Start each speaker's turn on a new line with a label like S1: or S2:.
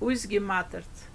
S1: ausgemattert.